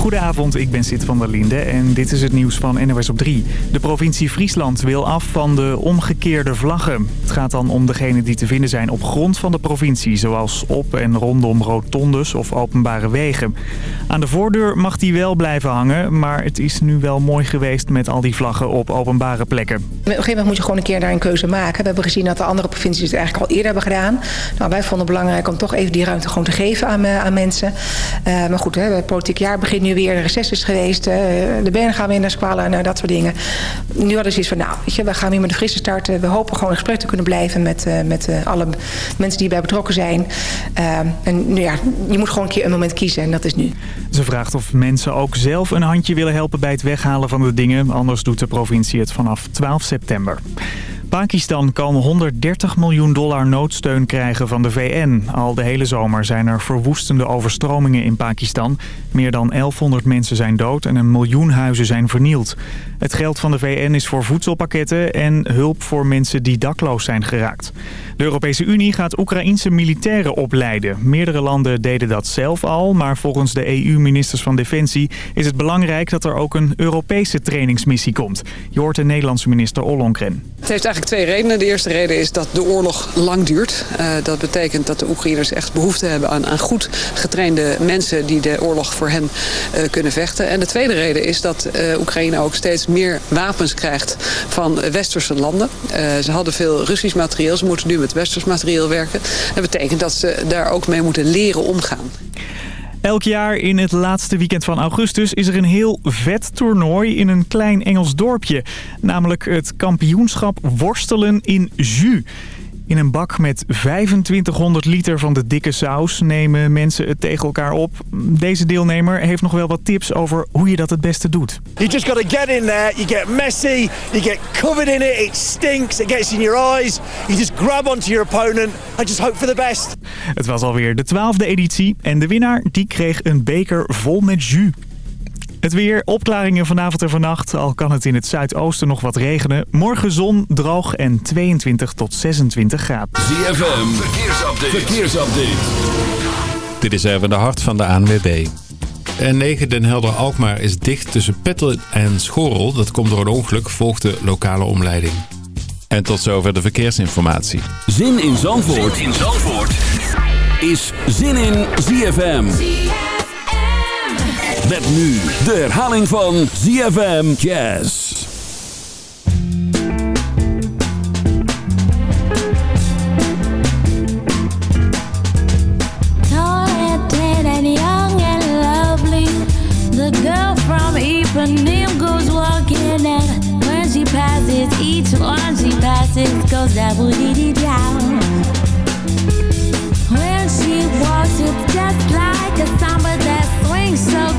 Goedenavond, ik ben Sid van der Linde en dit is het nieuws van NOS op 3. De provincie Friesland wil af van de omgekeerde vlaggen. Het gaat dan om degene die te vinden zijn op grond van de provincie... zoals op en rondom rotondes of openbare wegen. Aan de voordeur mag die wel blijven hangen... maar het is nu wel mooi geweest met al die vlaggen op openbare plekken. Op een gegeven moment moet je gewoon een keer daar een keuze maken. We hebben gezien dat de andere provincies het eigenlijk al eerder hebben gedaan. Nou, wij vonden het belangrijk om toch even die ruimte gewoon te geven aan, eh, aan mensen. Uh, maar goed, hè, het politiek jaar begint nu weer. De reces is geweest. Uh, de benen gaan weer naar squallen en dat soort dingen. Nu hadden we zoiets van, nou, weet je, we gaan weer met de frisse start. We hopen gewoon in gesprek te kunnen blijven met, met alle mensen die bij betrokken zijn. en nu ja, je moet gewoon een keer een moment kiezen en dat is nu. Ze vraagt of mensen ook zelf een handje willen helpen bij het weghalen van de dingen. Anders doet de provincie het vanaf 12 september. Pakistan kan 130 miljoen dollar noodsteun krijgen van de VN. Al de hele zomer zijn er verwoestende overstromingen in Pakistan. Meer dan 1100 mensen zijn dood en een miljoen huizen zijn vernield. Het geld van de VN is voor voedselpakketten en hulp voor mensen die dakloos zijn geraakt. De Europese Unie gaat Oekraïense militairen opleiden. Meerdere landen deden dat zelf al, maar volgens de EU-ministers van Defensie is het belangrijk dat er ook een Europese trainingsmissie komt. Je hoort de Nederlandse minister Ollongren. Het heeft eigenlijk twee redenen. De eerste reden is dat de oorlog lang duurt. Uh, dat betekent dat de Oekraïners echt behoefte hebben aan, aan goed getrainde mensen die de oorlog voor hen uh, kunnen vechten. En de tweede reden is dat uh, Oekraïne ook steeds meer wapens krijgt van westerse landen. ze hadden veel Russisch materieel, ze moeten nu met westers materieel werken. Dat betekent dat ze daar ook mee moeten leren omgaan. Elk jaar in het laatste weekend van augustus is er een heel vet toernooi in een klein Engels dorpje. Namelijk het kampioenschap worstelen in Jus. In een bak met 2500 liter van de dikke saus nemen mensen het tegen elkaar op. Deze deelnemer heeft nog wel wat tips over hoe je dat het beste doet. You just got to get in there, you get messy, you get covered in it, it stinks, it gets in your eyes. You just grab onto your opponent and just hope for the best. Het was alweer de twaalfde editie en de winnaar die kreeg een beker vol met jus. Het weer, opklaringen vanavond en vannacht. Al kan het in het zuidoosten nog wat regenen. Morgen zon, droog en 22 tot 26 graden. ZFM, verkeersupdate. verkeersupdate. Dit is even de hart van de ANWB. N9 Den Helder-Alkmaar is dicht tussen Petten en Schorel. Dat komt door een ongeluk, volgt de lokale omleiding. En tot zover de verkeersinformatie. Zin in Zandvoort, zin in Zandvoort. is Zin in ZFM. Met nu de herhaling van ZFM Jazz. And young and lovely The girl from goes walking and when she passes, each one she passes goes double dee down. When she walks, it's just like a samba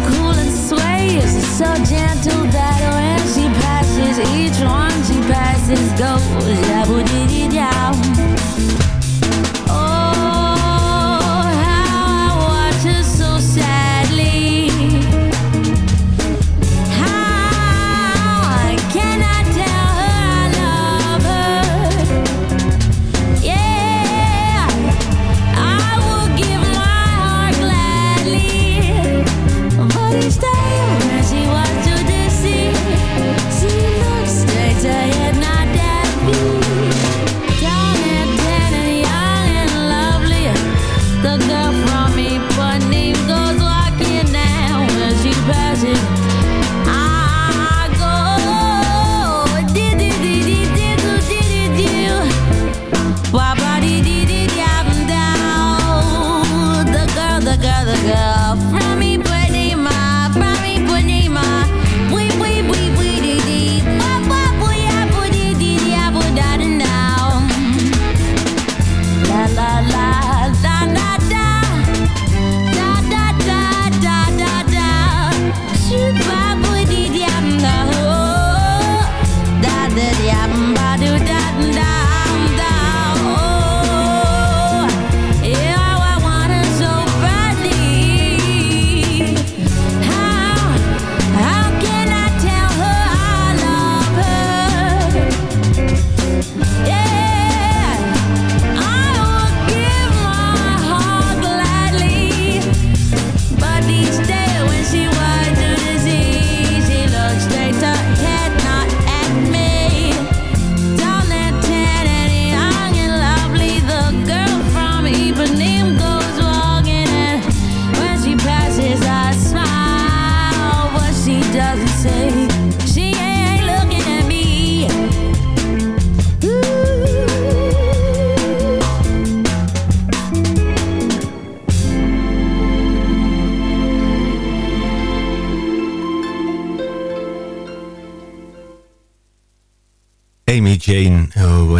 cool and so gentle that when she passes, each one she passes goes? Double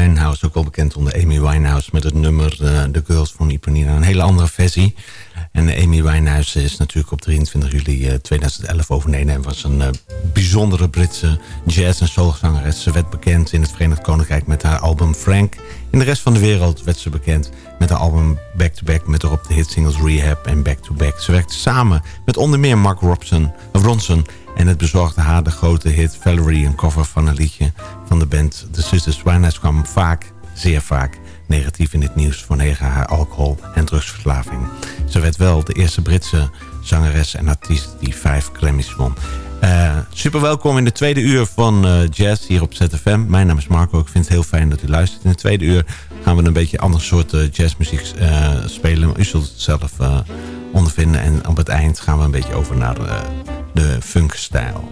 Winehouse, ook wel bekend onder Amy Winehouse... met het nummer uh, The Girls from Ipanema. Een hele andere versie. En Amy Winehouse is natuurlijk op 23 juli 2011 eh, overleden... en was een uh, bijzondere Britse jazz- en soulzangeres. Ze werd bekend in het Verenigd Koninkrijk met haar album Frank. In de rest van de wereld werd ze bekend met haar album Back to Back... met erop de hitsingles Rehab en Back to Back. Ze werkte samen met onder meer Mark Robson, Ronson... En het bezorgde haar de grote hit Valerie, een cover van een liedje van de band The Sisters Winehouse kwam vaak, zeer vaak, negatief in het nieuws vanwege haar alcohol- en drugsverslaving. Ze werd wel de eerste Britse zangeres en artiest die vijf Grammys won. Uh, super welkom in de tweede uur van uh, Jazz hier op ZFM. Mijn naam is Marco, ik vind het heel fijn dat u luistert. In de tweede uur gaan we een beetje ander soort uh, jazzmuziek spelen. U zult het zelf ondervinden. En op het eind gaan we een beetje over naar de funkstijl.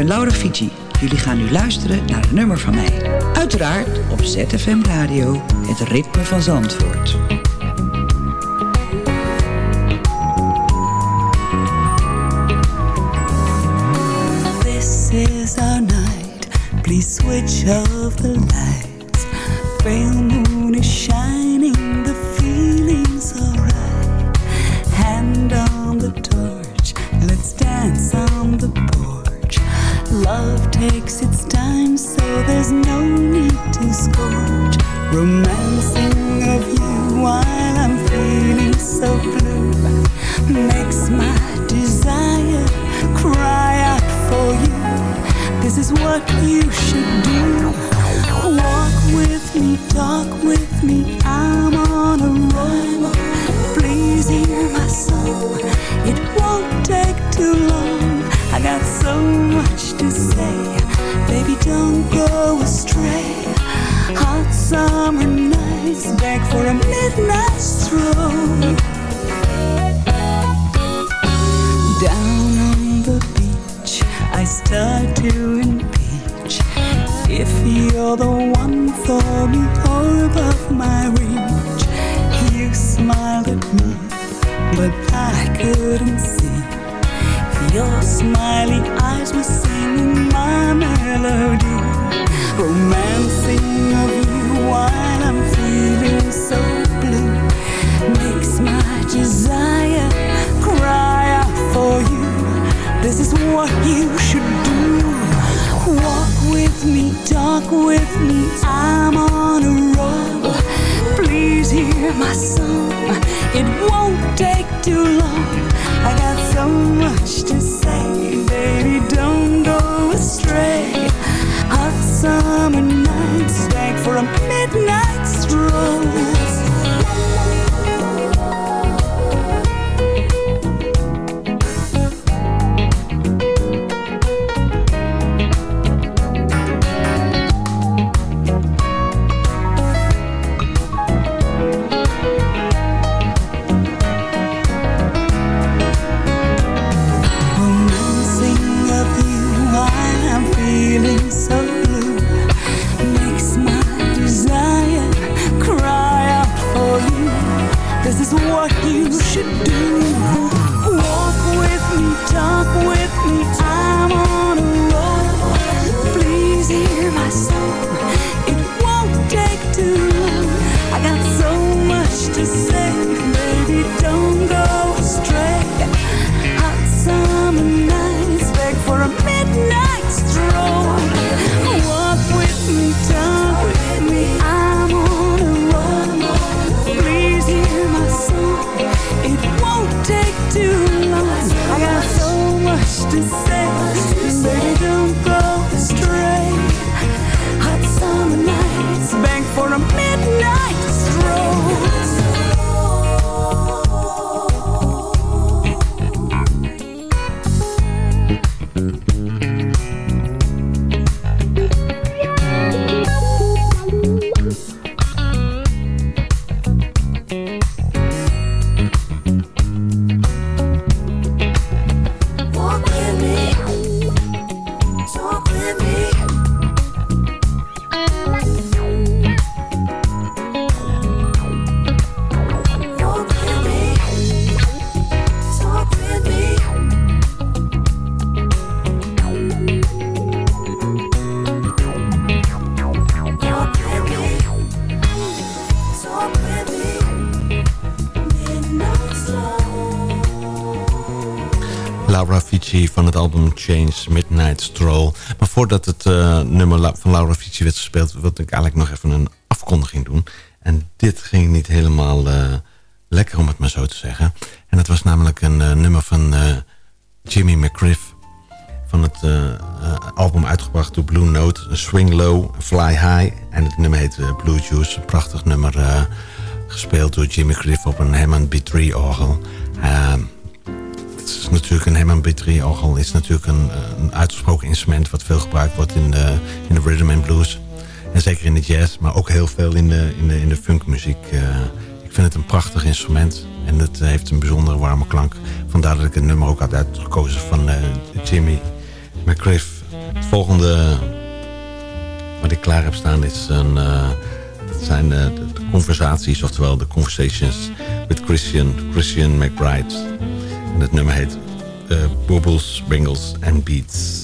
Ben Laura Fiji. Jullie gaan nu luisteren naar een nummer van mij. Uiteraard op ZFM Radio, het ritme van Zandvoort. This is our night. Please switch off the lights. Laura Fici van het album Change Midnight Stroll. Maar voordat het eh, nummer van Laura Fici werd gespeeld... wilde ik eigenlijk nog even een afkondiging doen. En dit ging niet helemaal eh, lekker, om het maar zo te zeggen. En dat was namelijk een eh, nummer van Jimmy McGriff... van het album uitgebracht door Blue Note. Swing Low, Fly High. En het nummer heet Blue Juice. Een prachtig nummer gespeeld door Jimmy McGriff op een Hammond B3-orgel. Het is natuurlijk een Hammond B3 orgel is natuurlijk een, een uitgesproken instrument wat veel gebruikt wordt in de, in de rhythm and blues. En zeker in de jazz, maar ook heel veel in de, in de, in de funkmuziek. Eh, ik vind het een prachtig instrument en het heeft een bijzondere warme klank. Vandaar dat ik het nummer ook had uitgekozen van eh, Jimmy McGriff volgende wat ik klaar heb staan is een, eh, zijn de, conversaties, oftewel de conversations met Christian, Christian McBride. En het nummer heet uh, Bubbles, Bangles and Beats.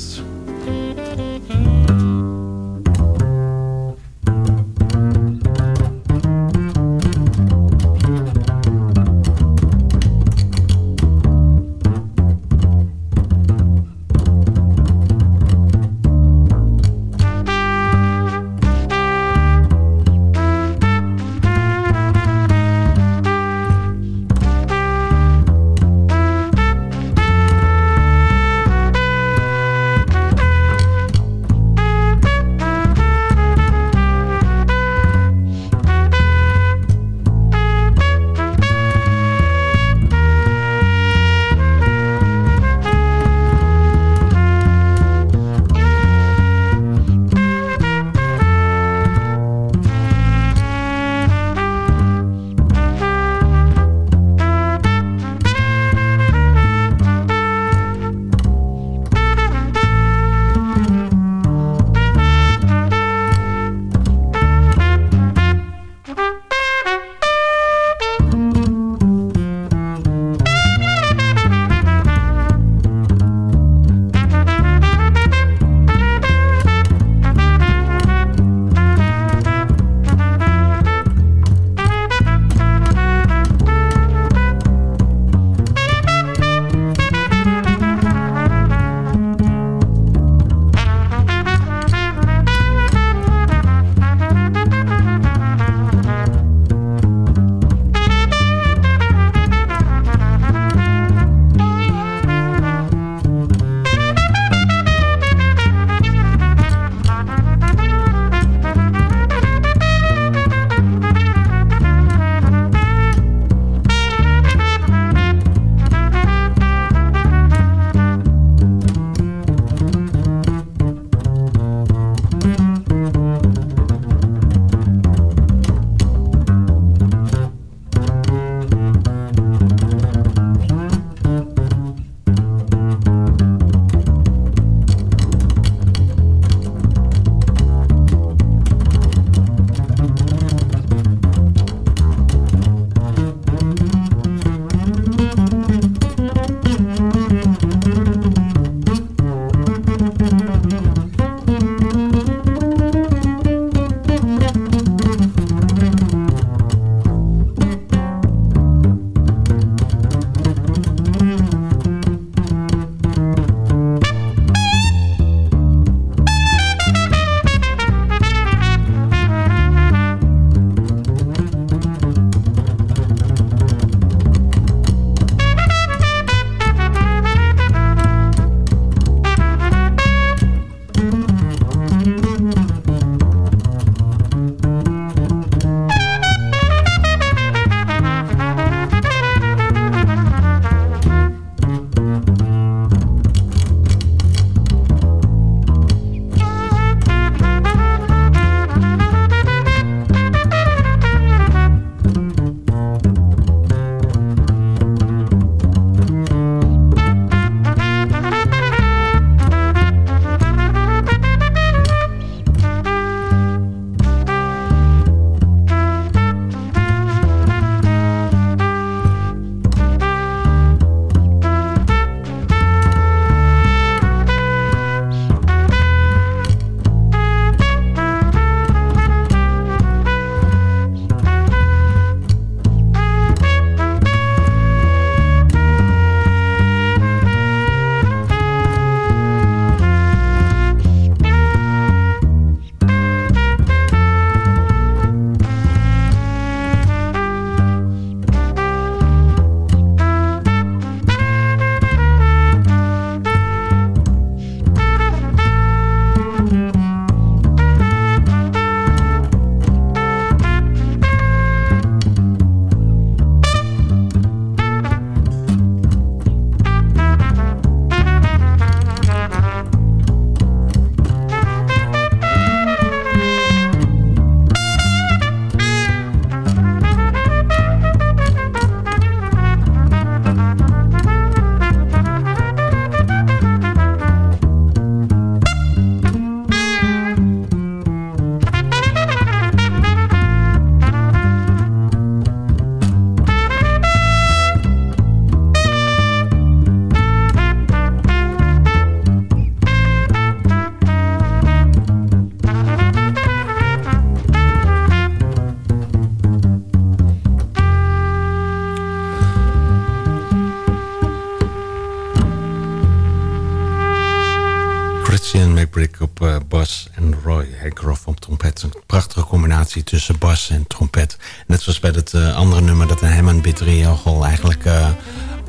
Combinatie tussen bas en trompet. Net zoals bij het eh, andere nummer dat een Hammond Bitriogel eigenlijk eh,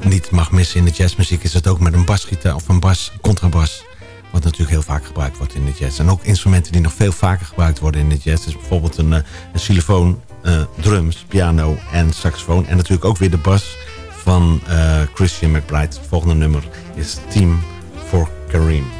niet mag missen in de jazzmuziek... is het ook met een basgitaar of een bas, contrabas... wat natuurlijk heel vaak gebruikt wordt in de jazz. En ook instrumenten die nog veel vaker gebruikt worden in de jazz... is bijvoorbeeld een, een xylofoon, drums, piano en saxofoon. En natuurlijk ook weer de bas van Christian McBride. Het volgende nummer is Team for Kareem.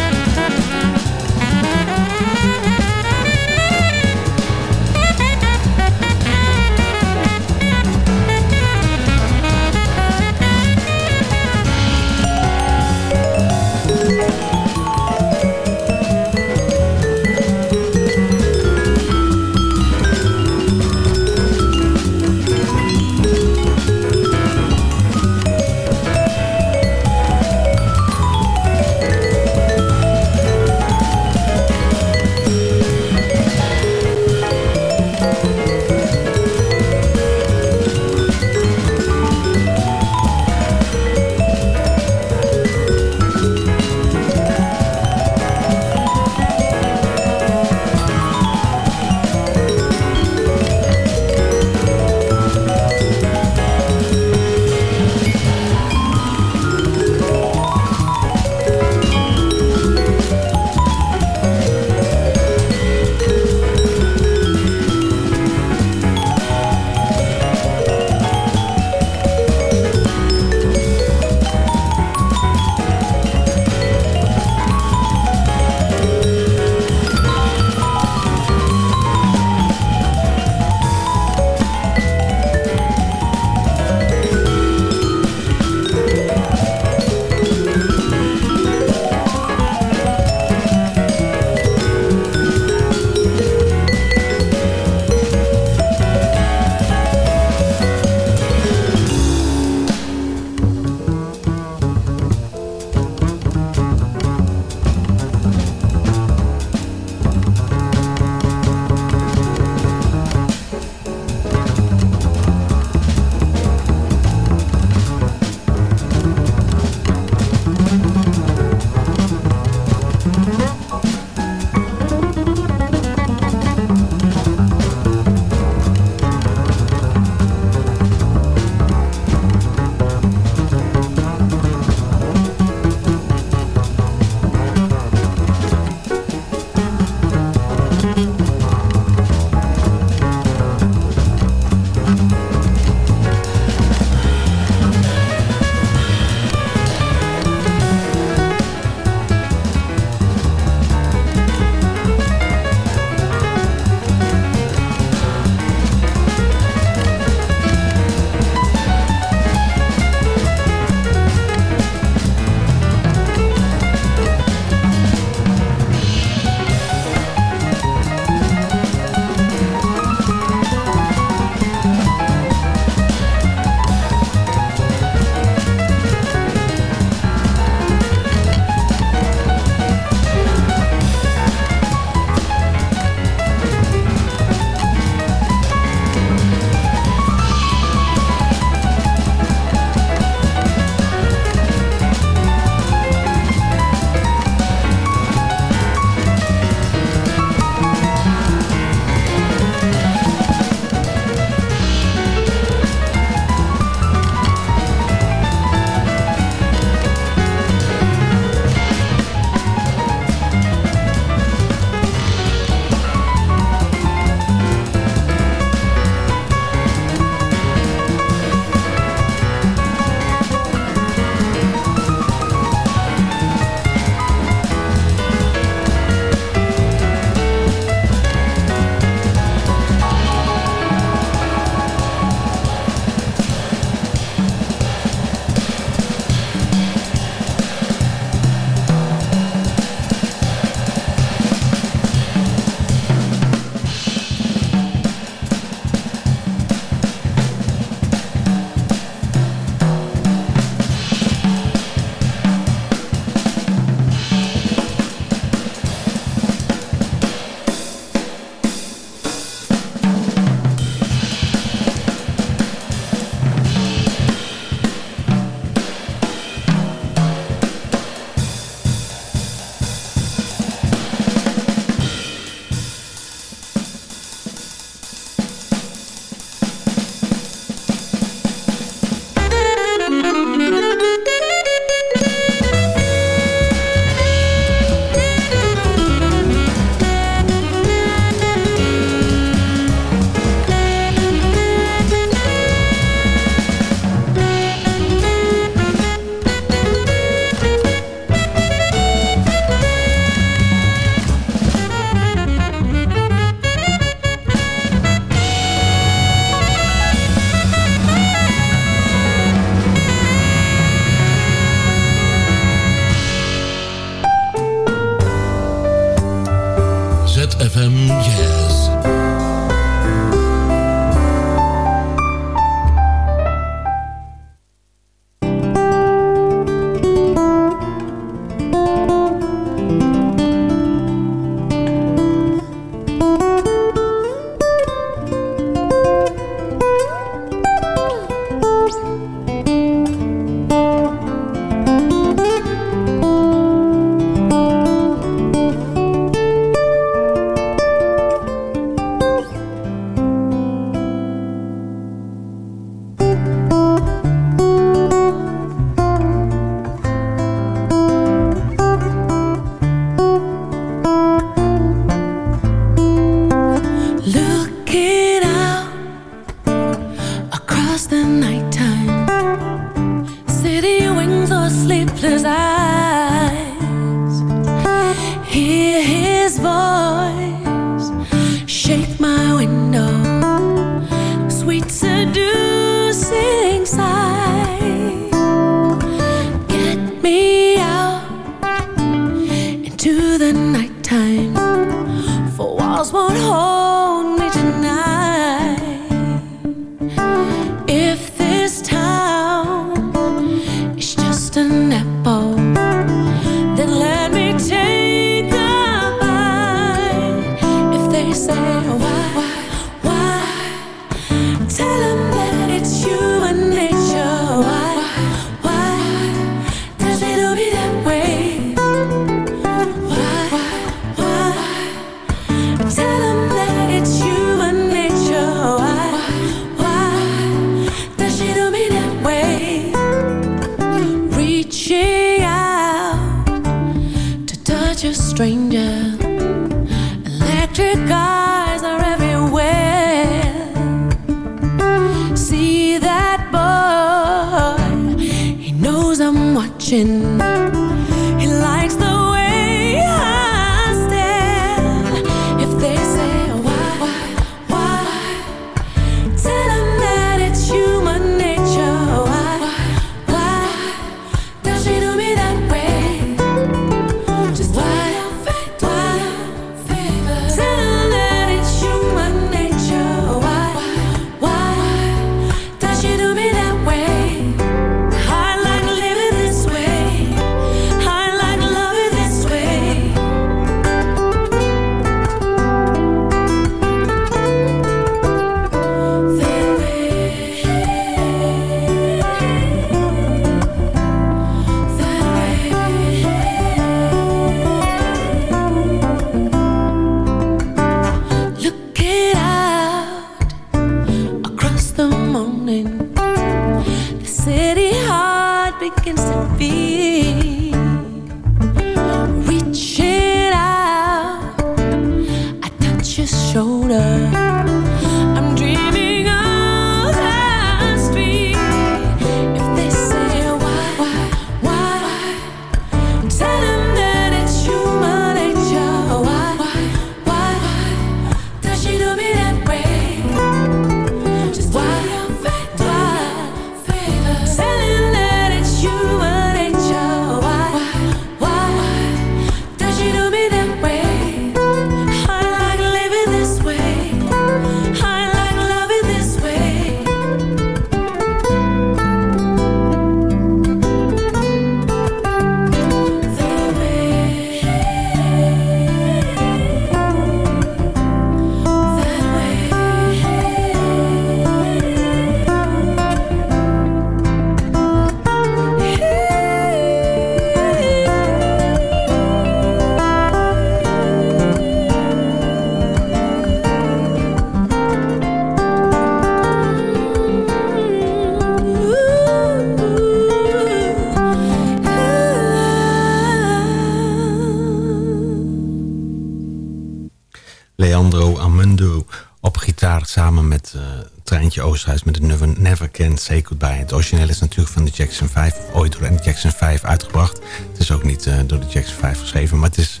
Met het nummer Never Can Say Goodbye. Het origineel is natuurlijk van de Jackson 5, of ooit door de Jackson 5 uitgebracht. Het is ook niet eh, door de Jackson 5 geschreven, maar het is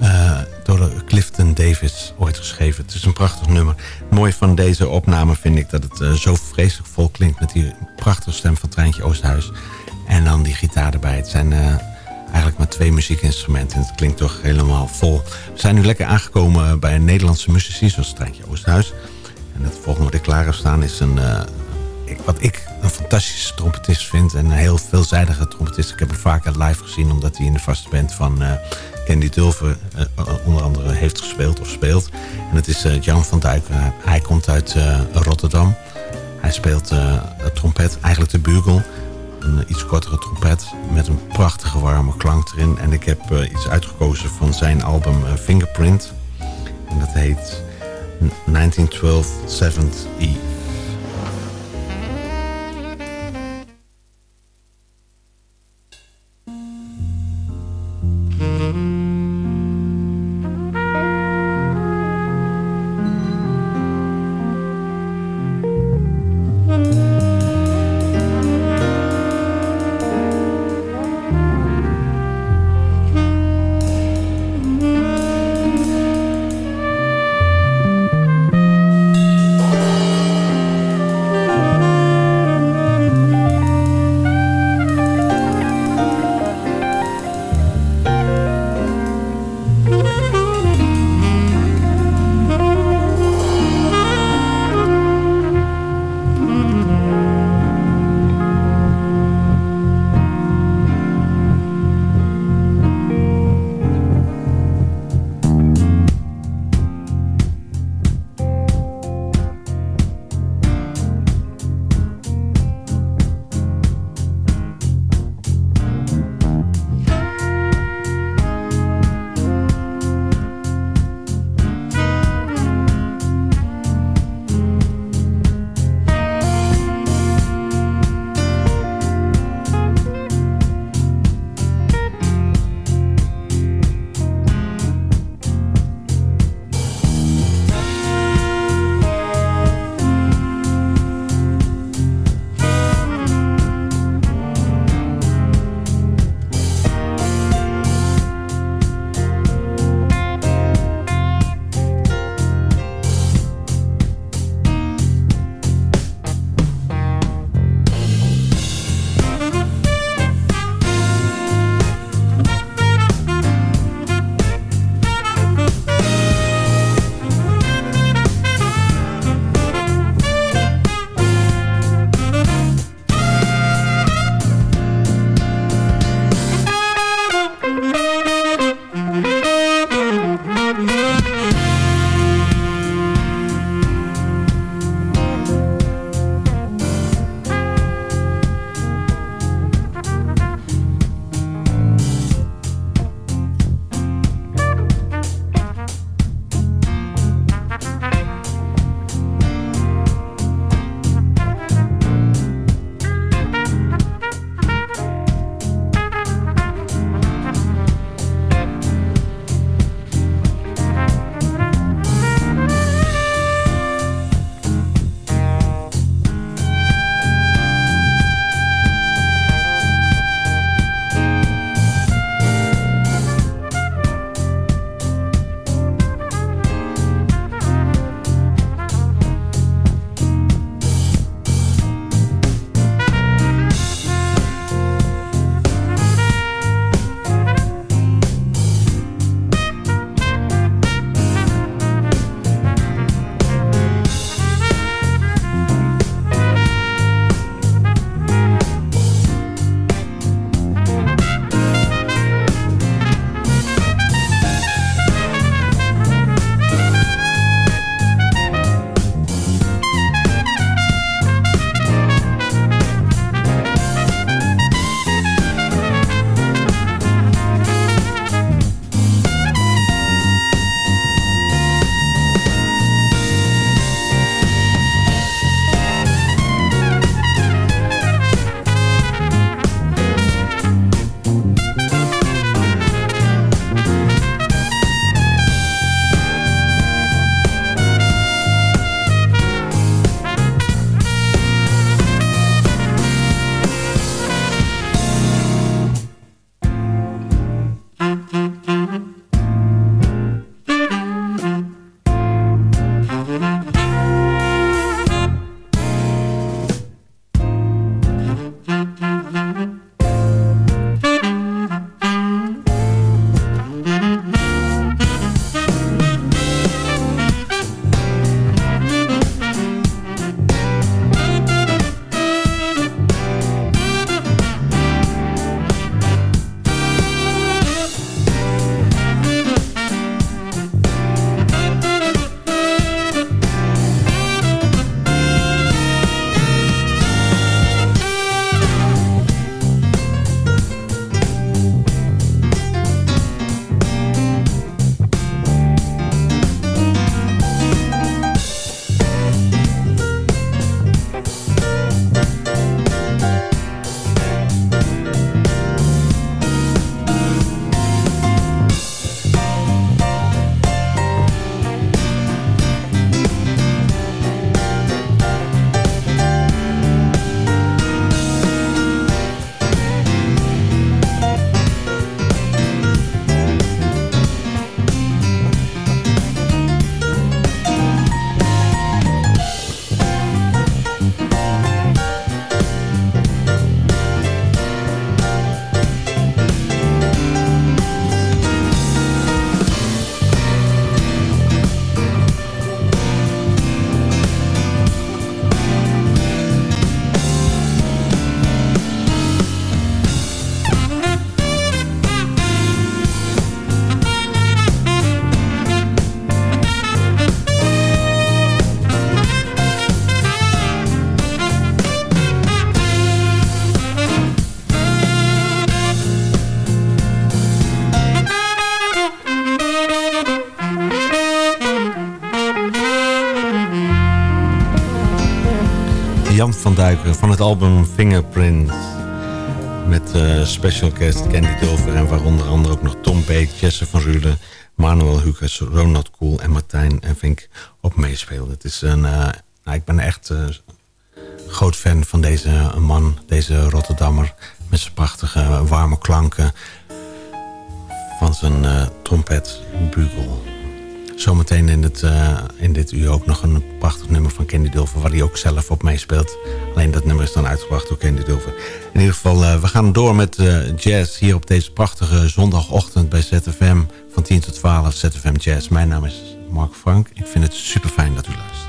eh, door de Clifton Davis ooit geschreven. Het is een prachtig nummer. Het mooie van deze opname vind ik dat het eh, zo vreselijk vol klinkt met die prachtige stem van Treintje Oosterhuis. En dan die gitaar erbij. Het zijn eigenlijk maar twee muziekinstrumenten. En het klinkt toch helemaal vol. We zijn nu lekker aangekomen bij een Nederlandse muzici, zoals Treintje Oosterhuis. En het volgende wat ik klaar heb staan is een, eh, ik- wat ik een fantastische trompetist vind. En een heel veelzijdige trompetist. Ik heb hem vaker live gezien omdat hij in de vaste band van eh, Candy Dulver eh, onder andere heeft gespeeld of speelt. En dat is Jan van Dijk. Hij komt uit Rotterdam. Hij speelt trompet, eigenlijk de bugel. Een iets kortere trompet met een prachtige warme klank erin. En ik heb iets uitgekozen van zijn album Fingerprint. En dat heet 1912 Seventh Eve. induiken van het album Fingerprint. Met eh, special guest Candy Dulver en waaronder andere ook nog Tom Beek, Jesse van Rulen, Manuel Huges, Ronald Koel en Martijn en Vink op meespelen. Het is een, uh, nou, ik ben echt uh, groot fan van deze man, deze Rotterdammer. Met zijn prachtige warme klanken van zijn trompetbugel. Zometeen in, het, uh, in dit uur ook nog een prachtig nummer van Candy Dulver... waar hij ook zelf op meespeelt. Alleen dat nummer is dan uitgebracht door Candy Dulver. In ieder geval, uh, we gaan door met uh, jazz... hier op deze prachtige zondagochtend bij ZFM van 10 tot 12. ZFM Jazz. Mijn naam is Mark Frank. Ik vind het super fijn dat u luistert.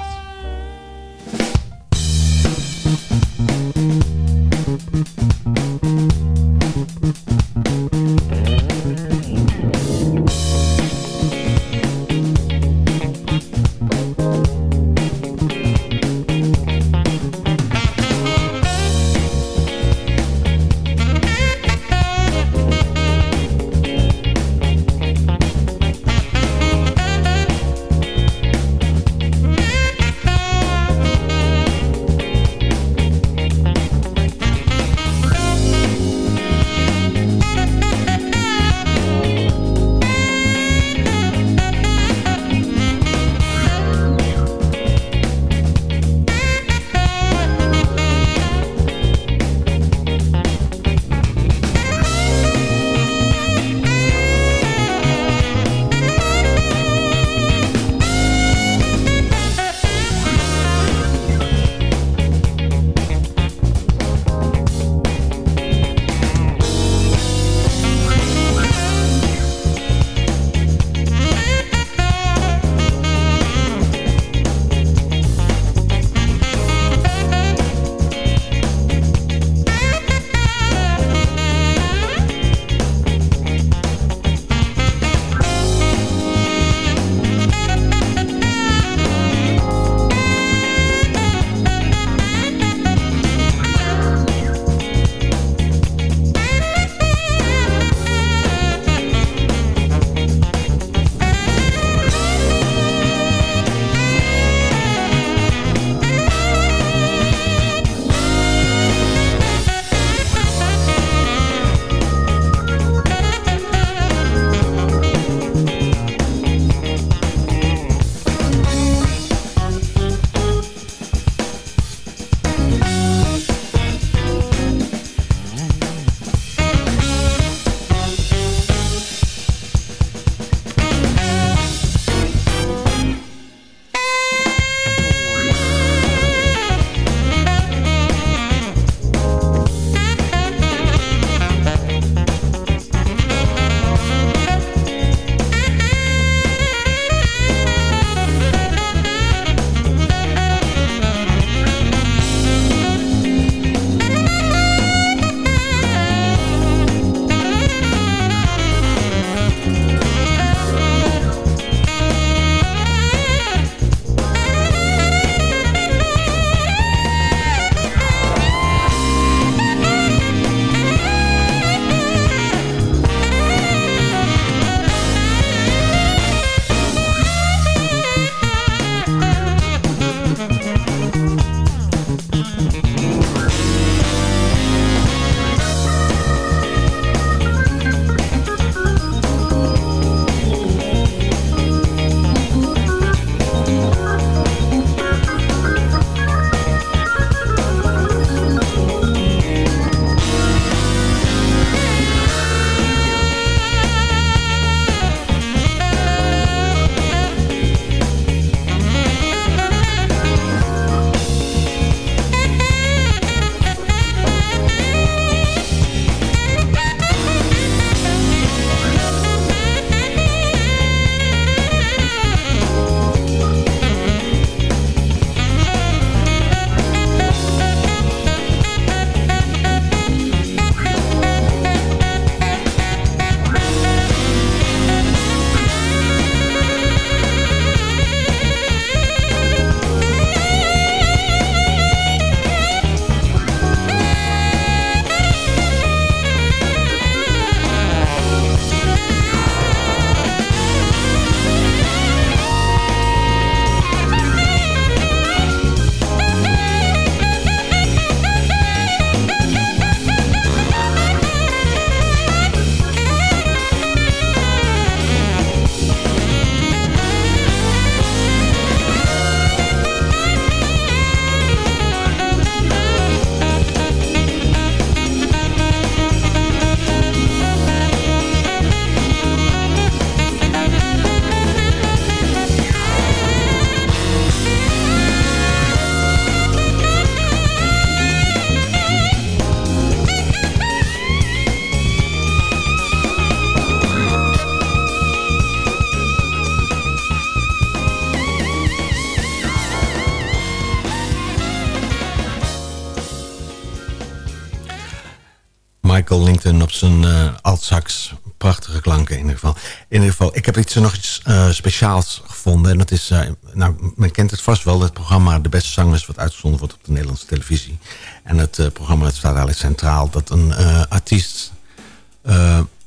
Linton op zijn uh, altsax. Prachtige klanken in ieder geval. In ieder geval, ik heb iets, nog iets uh, speciaals gevonden. En dat is, uh, nou, men kent het vast wel, het programma De Beste Zangers... wat uitgezonden wordt op de Nederlandse televisie. En het programma het staat eigenlijk centraal... dat een artiest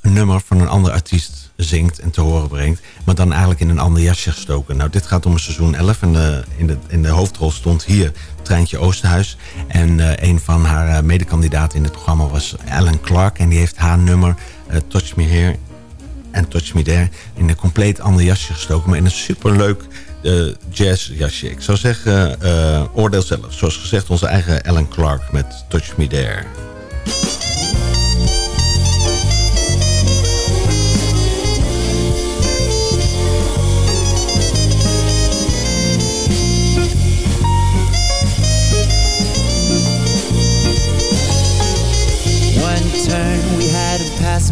een nummer van een andere artiest zingt en te horen brengt. Maar dan eigenlijk in een ander jasje gestoken. Nou, dit gaat om seizoen 11. En in, de, in de hoofdrol stond hier Treintje Oosterhuis. En uh, een van haar uh, medekandidaten in het programma was Ellen Clark. En die heeft haar nummer uh, Touch Me Here en Touch Me There in een compleet ander jasje gestoken. Maar in een superleuk jazzjasje. Ik zou zeggen, oordeel zelf. Zoals gezegd, onze eigen Ellen Clark met Touch Me There.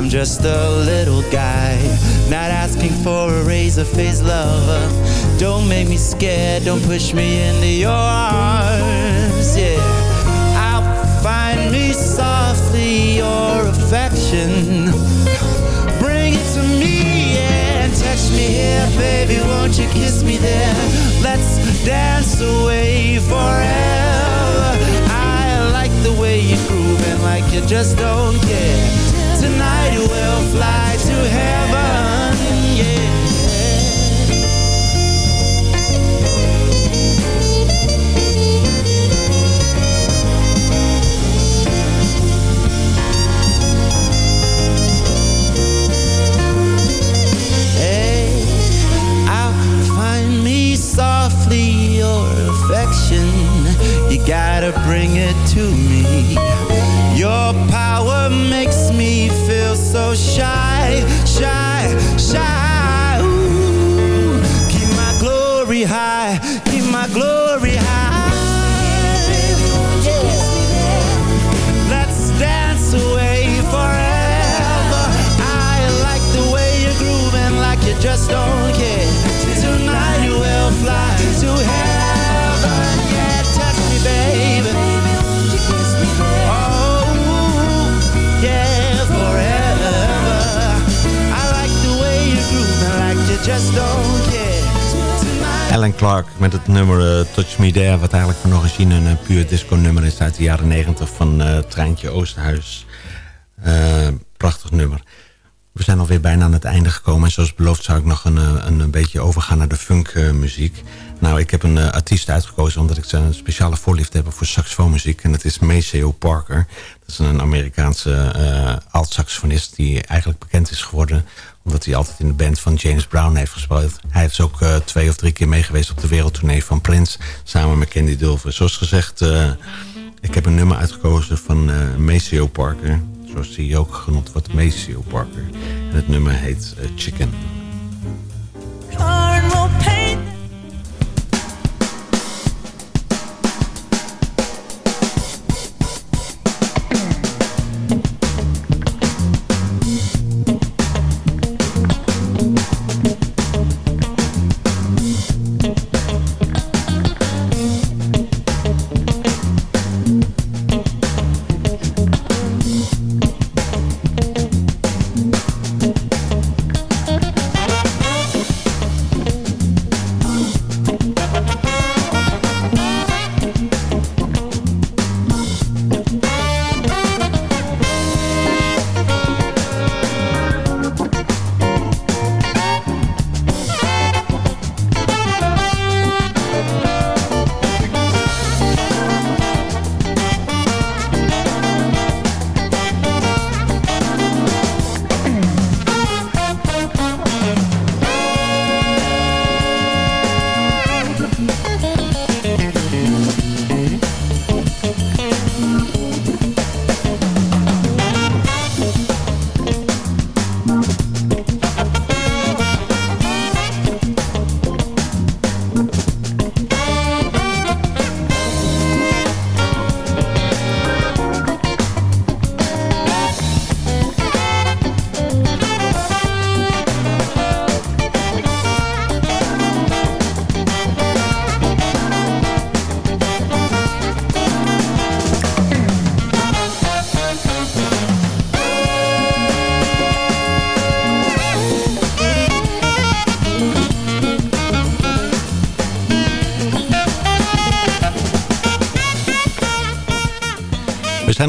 I'm just a little guy, not asking for a razor face lover. Don't make me scared, don't push me into your arms, yeah. I'll find me softly your affection Bring it to me yeah, and touch me here, baby, won't you kiss me there? Let's dance away forever. I like the way you're grooving like you just don't care. Tonight we'll fly to heaven, yeah. gotta bring it to me. Your power makes me feel so Alan Clark met het nummer uh, Touch Me There... wat eigenlijk van origine een uh, puur disco-nummer is... uit de jaren 90 van uh, Treintje Oosterhuis. prachtig nummer. We zijn alweer bijna aan het einde gekomen. En zoals beloofd zou ik nog een, een, een beetje overgaan naar de funkmuziek. nou, ik heb een artiest uitgekozen... omdat ik een speciale voorliefde heb voor saxofoonmuziek. En dat is Maceo Parker. Dat is een Amerikaanse alt-saxofonist... die eigenlijk bekend is geworden omdat hij altijd in de band van James Brown heeft gespeeld. Hij heeft ook uh, twee of drie keer meegeweest op de wereldtournee van Prince. Samen met Candy Dulver. Zoals gezegd, uh, ik heb een nummer uitgekozen van uh, Maceo Parker. Zoals hij ook genoemd wordt, Maceo Parker. En het nummer heet Chicken.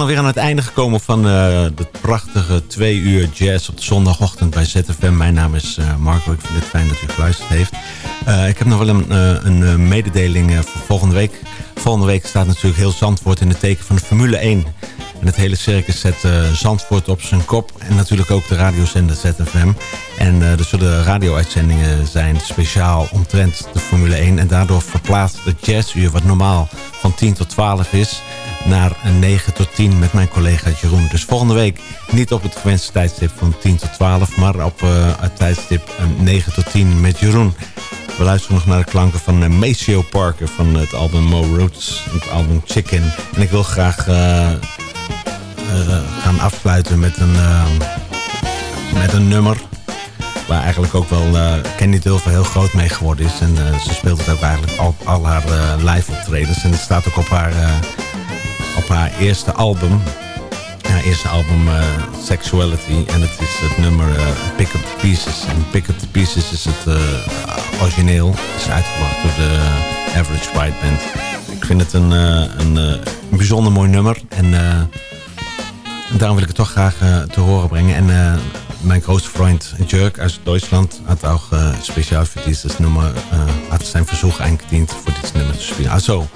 Zijn alweer aan het einde gekomen van uh, prachtige twee uur jazz op de zondagochtend bij ZFM. Mijn naam is uh, Marco, ik vind het fijn dat u geluisterd heeft. Uh, ik heb nog wel een, een mededeling voor volgende week. Volgende week staat natuurlijk heel Zandvoort in het teken van de Formule 1. En het hele circus zet Zandvoort op zijn kop. En natuurlijk ook de radiozender ZFM. En er zullen radio-uitzendingen zijn speciaal omtrent de Formule 1. En daardoor verplaatst het jazzuur wat normaal van 10 tot 12 is naar een 9 tot 10 met mijn collega Jeroen. Dus volgende week niet op het gewenste tijdstip van 10 tot 12... maar op uh, het tijdstip 9 tot 10 met Jeroen. We luisteren nog naar de klanken van uh, Maceo Parker van het album Mo Roots, het album Chicken. En ik wil graag gaan afsluiten met een, met een nummer waar eigenlijk ook wel Kenny Dulver heel groot mee geworden is. En ze speelt het ook eigenlijk al haar live optredens. En het staat ook op haar op haar eerste album. Haar eerste album uh, Sexuality. En het is het nummer uh, Pick Up The Pieces. En Pick Up The Pieces is het uh, origineel. Is uitgebracht door de Average White Band. Ik vind het een, een, een bijzonder mooi nummer. En, daarom wil ik het toch graag te horen brengen. En mijn grootste vriend Jörg uit Duitsland had ook speciaal voor dit nummer... had zijn verzoek eingediend voor dit nummer te spelen. Also,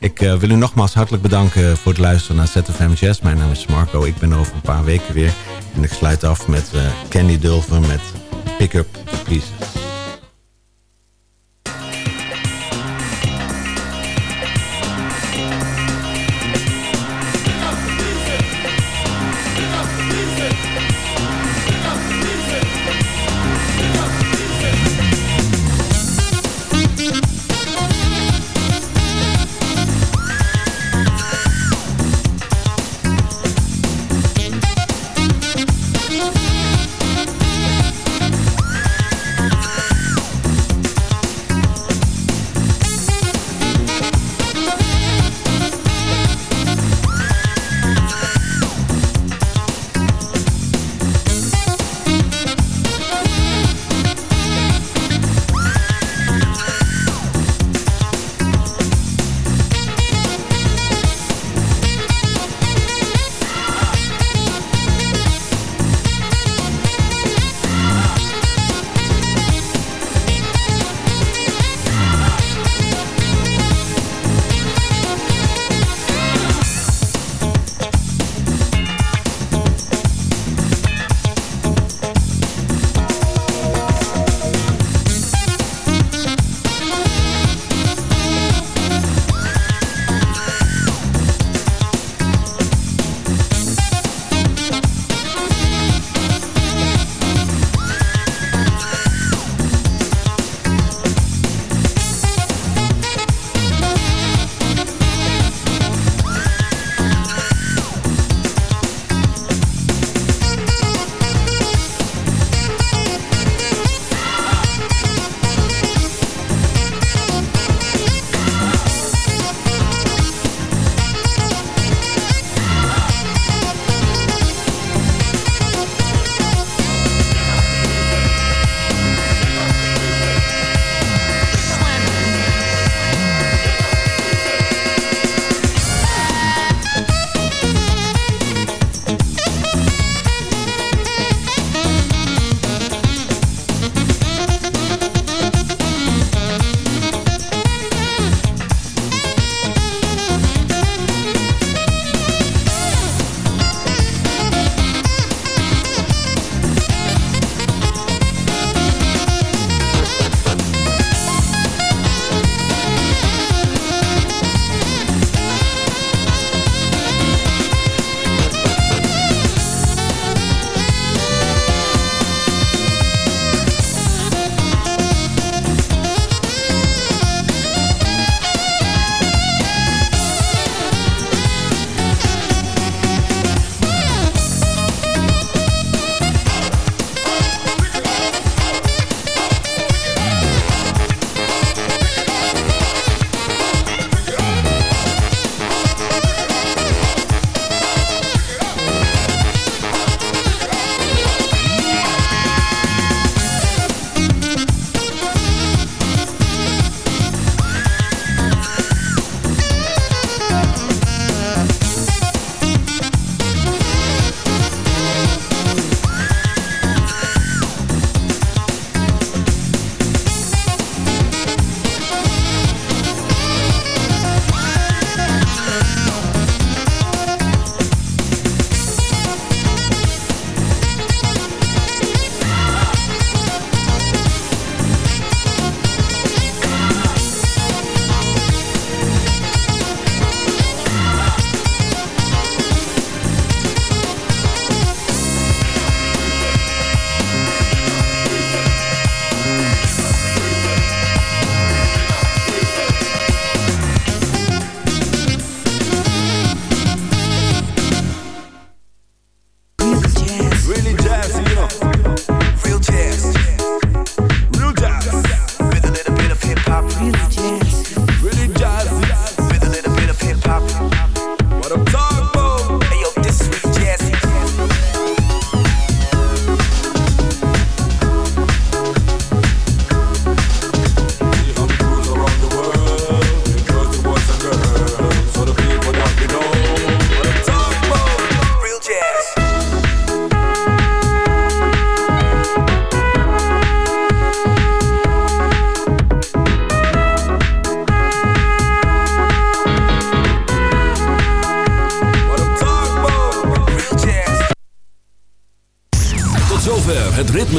ik uh, wil u nogmaals hartelijk bedanken voor het luisteren naar ZFM Jazz. Mijn naam is Marco, ik ben over een paar weken weer. En ik sluit af met uh, Candy Dulver met Pick Up The Pieces.